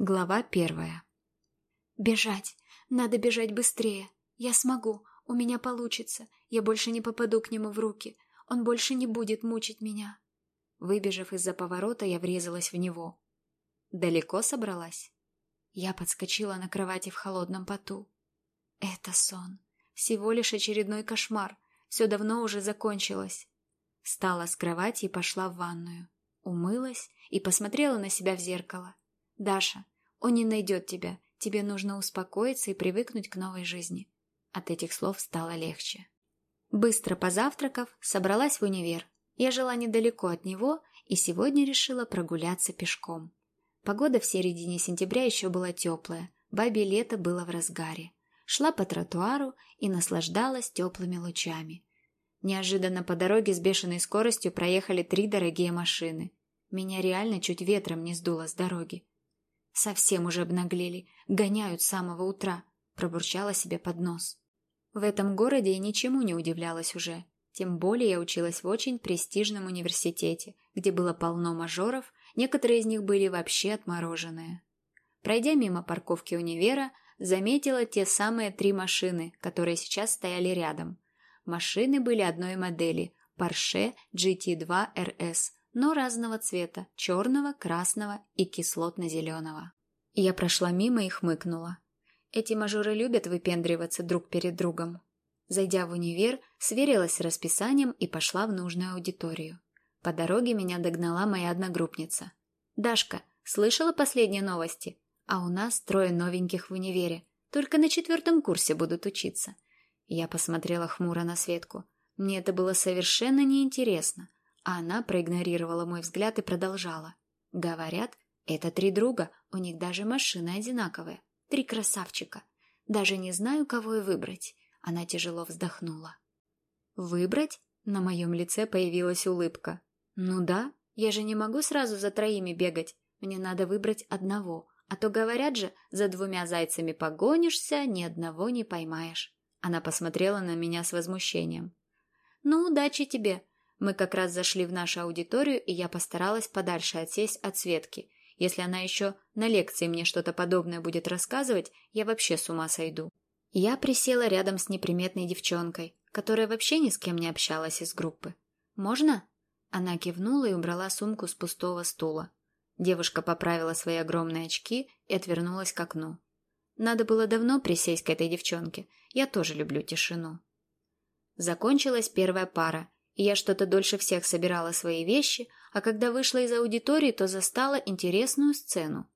Глава первая. «Бежать! Надо бежать быстрее! Я смогу! У меня получится! Я больше не попаду к нему в руки! Он больше не будет мучить меня!» Выбежав из-за поворота, я врезалась в него. Далеко собралась? Я подскочила на кровати в холодном поту. Это сон. Всего лишь очередной кошмар. Все давно уже закончилось. Встала с кровати и пошла в ванную. Умылась и посмотрела на себя в зеркало. «Даша, он не найдет тебя. Тебе нужно успокоиться и привыкнуть к новой жизни». От этих слов стало легче. Быстро позавтракав, собралась в универ. Я жила недалеко от него и сегодня решила прогуляться пешком. Погода в середине сентября еще была теплая, бабе лето было в разгаре. Шла по тротуару и наслаждалась теплыми лучами. Неожиданно по дороге с бешеной скоростью проехали три дорогие машины. Меня реально чуть ветром не сдуло с дороги. Совсем уже обнаглели, гоняют с самого утра, пробурчала себе под нос. В этом городе я ничему не удивлялась уже. Тем более я училась в очень престижном университете, где было полно мажоров, некоторые из них были вообще отмороженные. Пройдя мимо парковки универа, заметила те самые три машины, которые сейчас стояли рядом. Машины были одной модели – Porsche GT2 RS, но разного цвета – черного, красного и кислотно-зеленого. Я прошла мимо и хмыкнула. Эти мажоры любят выпендриваться друг перед другом. Зайдя в универ, сверилась с расписанием и пошла в нужную аудиторию. По дороге меня догнала моя одногруппница. «Дашка, слышала последние новости? А у нас трое новеньких в универе. Только на четвертом курсе будут учиться». Я посмотрела хмуро на Светку. Мне это было совершенно неинтересно. А она проигнорировала мой взгляд и продолжала. Говорят, это три друга, у них даже машины одинаковые. Три красавчика. Даже не знаю, кого и выбрать. Она тяжело вздохнула. Выбрать? На моем лице появилась улыбка. Ну да, я же не могу сразу за троими бегать. Мне надо выбрать одного. А то говорят же, за двумя зайцами погонишься, ни одного не поймаешь. Она посмотрела на меня с возмущением. Ну, удачи тебе. Мы как раз зашли в нашу аудиторию, и я постаралась подальше отсесть от Светки. Если она еще на лекции мне что-то подобное будет рассказывать, я вообще с ума сойду. Я присела рядом с неприметной девчонкой, которая вообще ни с кем не общалась из группы. «Можно?» Она кивнула и убрала сумку с пустого стула. Девушка поправила свои огромные очки и отвернулась к окну. Надо было давно присесть к этой девчонке. Я тоже люблю тишину. Закончилась первая пара, и я что-то дольше всех собирала свои вещи, а когда вышла из аудитории, то застала интересную сцену.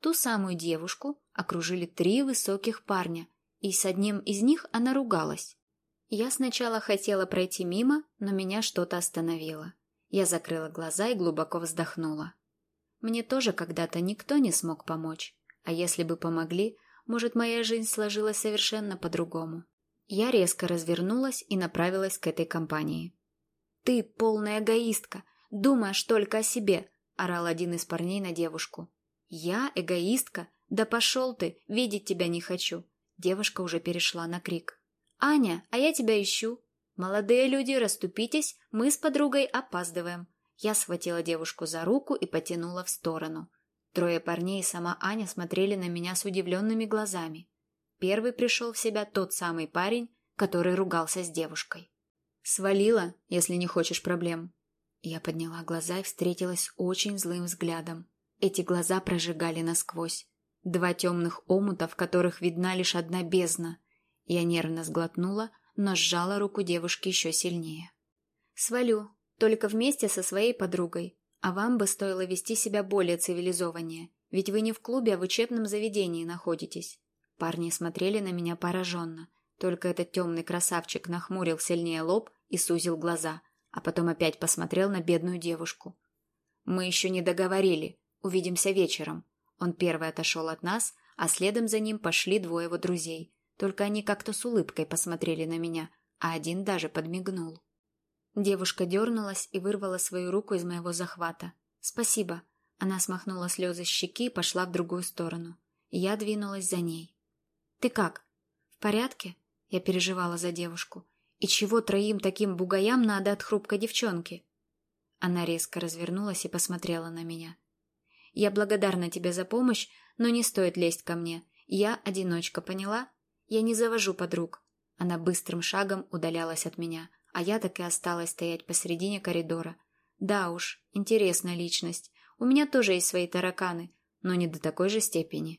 Ту самую девушку окружили три высоких парня, и с одним из них она ругалась. Я сначала хотела пройти мимо, но меня что-то остановило. Я закрыла глаза и глубоко вздохнула. Мне тоже когда-то никто не смог помочь, а если бы помогли, может, моя жизнь сложилась совершенно по-другому. Я резко развернулась и направилась к этой компании. «Ты полная эгоистка, думаешь только о себе», – орал один из парней на девушку. «Я эгоистка? Да пошел ты, видеть тебя не хочу». Девушка уже перешла на крик. «Аня, а я тебя ищу». «Молодые люди, расступитесь, мы с подругой опаздываем». Я схватила девушку за руку и потянула в сторону. Трое парней и сама Аня смотрели на меня с удивленными глазами. Первый пришел в себя тот самый парень, который ругался с девушкой. Свалила, если не хочешь проблем. Я подняла глаза и встретилась очень злым взглядом. Эти глаза прожигали насквозь. Два темных омута, в которых видна лишь одна бездна. Я нервно сглотнула, но сжала руку девушки еще сильнее. «Свалю, только вместе со своей подругой. А вам бы стоило вести себя более цивилизованнее, ведь вы не в клубе, а в учебном заведении находитесь». Парни смотрели на меня пораженно. Только этот темный красавчик нахмурил сильнее лоб и сузил глаза, а потом опять посмотрел на бедную девушку. «Мы еще не договорили. Увидимся вечером». Он первый отошел от нас, а следом за ним пошли двое его друзей. Только они как-то с улыбкой посмотрели на меня, а один даже подмигнул. Девушка дернулась и вырвала свою руку из моего захвата. «Спасибо». Она смахнула слезы с щеки и пошла в другую сторону. Я двинулась за ней. «Ты как? В порядке?» Я переживала за девушку. И чего троим таким бугаям надо от хрупкой девчонки? Она резко развернулась и посмотрела на меня. Я благодарна тебе за помощь, но не стоит лезть ко мне. Я одиночка, поняла? Я не завожу подруг». Она быстрым шагом удалялась от меня, а я так и осталась стоять посредине коридора. Да уж, интересная личность. У меня тоже есть свои тараканы, но не до такой же степени.